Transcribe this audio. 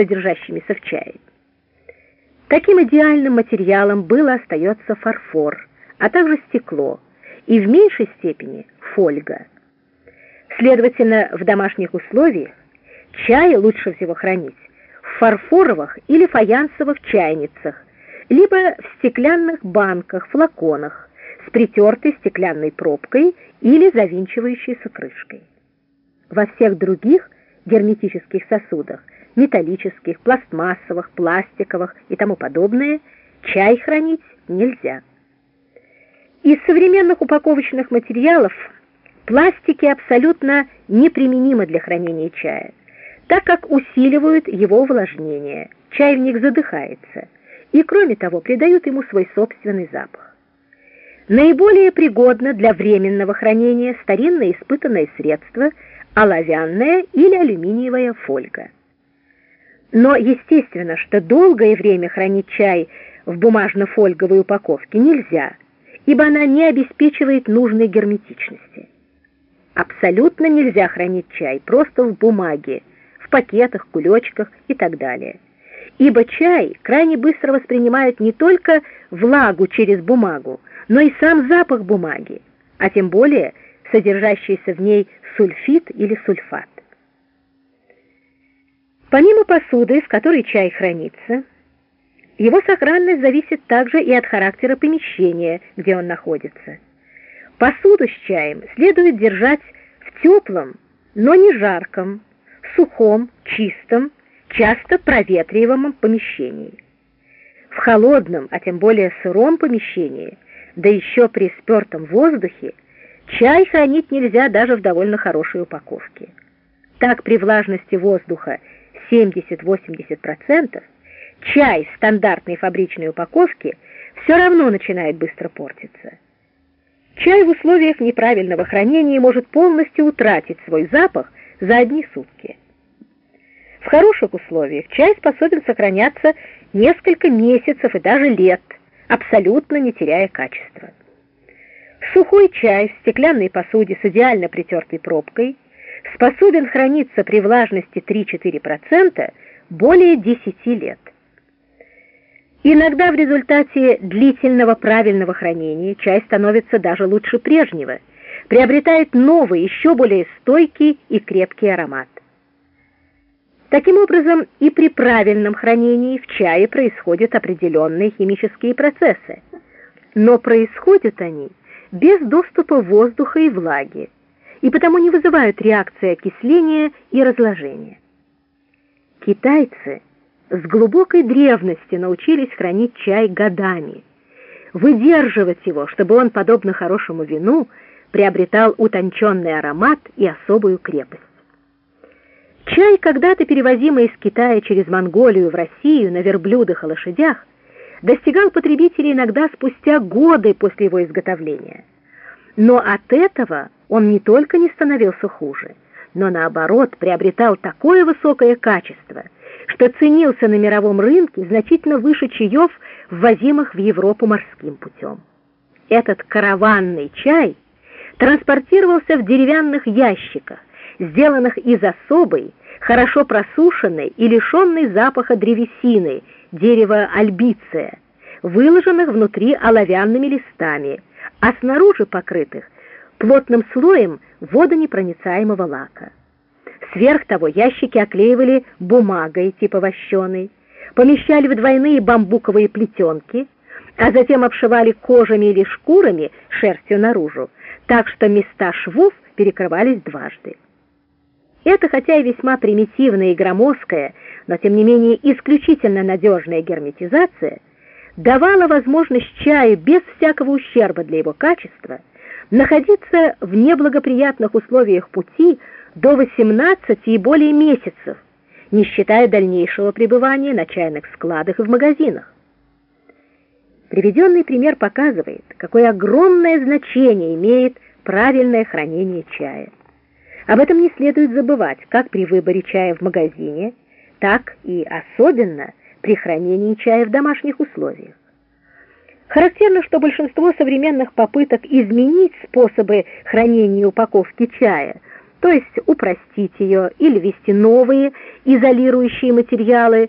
содержащимися в чае. Таким идеальным материалом было остается фарфор, а также стекло, и в меньшей степени фольга. Следовательно, в домашних условиях чай лучше всего хранить в фарфоровых или фаянсовых чайницах, либо в стеклянных банках, флаконах с притертой стеклянной пробкой или завинчивающейся крышкой. Во всех других герметических сосудах, металлических, пластмассовых, пластиковых и тому подобное, чай хранить нельзя. Из современных упаковочных материалов пластики абсолютно неприменимы для хранения чая, так как усиливают его увлажнение, чай в них задыхается, и кроме того придают ему свой собственный запах. Наиболее пригодно для временного хранения старинное испытанное средство – оловянная или алюминиевая фольга. Но естественно, что долгое время хранить чай в бумажно-фольговой упаковке нельзя, ибо она не обеспечивает нужной герметичности. Абсолютно нельзя хранить чай просто в бумаге, в пакетах, кулечках и так далее. Ибо чай крайне быстро воспринимает не только влагу через бумагу, но и сам запах бумаги, а тем более содержащийся в ней сульфид или сульфат. Помимо посуды, в которой чай хранится, его сохранность зависит также и от характера помещения, где он находится. Посуду с чаем следует держать в теплом, но не жарком, сухом, чистом, часто проветриваемом помещении. В холодном, а тем более сыром помещении, да еще при спертом воздухе, Чай хранить нельзя даже в довольно хорошей упаковке. Так при влажности воздуха 70-80% чай стандартной фабричной упаковке все равно начинает быстро портиться. Чай в условиях неправильного хранения может полностью утратить свой запах за одни сутки. В хороших условиях чай способен сохраняться несколько месяцев и даже лет, абсолютно не теряя качества. Сухой чай в стеклянной посуде с идеально притертой пробкой способен храниться при влажности 3-4% более 10 лет. Иногда в результате длительного правильного хранения чай становится даже лучше прежнего, приобретает новый, еще более стойкий и крепкий аромат. Таким образом, и при правильном хранении в чае происходят определенные химические процессы, но происходят они без доступа воздуха и влаги, и потому не вызывают реакции окисления и разложения. Китайцы с глубокой древности научились хранить чай годами, выдерживать его, чтобы он, подобно хорошему вину, приобретал утонченный аромат и особую крепость. Чай, когда-то перевозимый из Китая через Монголию в Россию на верблюдах и лошадях, достигал потребителей иногда спустя годы после его изготовления. Но от этого он не только не становился хуже, но наоборот приобретал такое высокое качество, что ценился на мировом рынке значительно выше чаев, ввозимых в Европу морским путем. Этот караванный чай транспортировался в деревянных ящиках, сделанных из особой, хорошо просушенной и лишенной запаха древесины, дерева альбиция, выложенных внутри оловянными листами, а снаружи покрытых плотным слоем водонепроницаемого лака. Сверх того ящики оклеивали бумагой типа вощеной, помещали в двойные бамбуковые плетенки, а затем обшивали кожами или шкурами шерстью наружу, так что места швов перекрывались дважды. Это, хотя и весьма примитивная и громоздкая, но тем не менее исключительно надежная герметизация, давала возможность чаю без всякого ущерба для его качества находиться в неблагоприятных условиях пути до 18 и более месяцев, не считая дальнейшего пребывания на чайных складах и в магазинах. Приведенный пример показывает, какое огромное значение имеет правильное хранение чая. Об этом не следует забывать как при выборе чая в магазине, так и особенно при хранении чая в домашних условиях. Характерно, что большинство современных попыток изменить способы хранения и упаковки чая то есть упростить ее или ввести новые изолирующие материалы,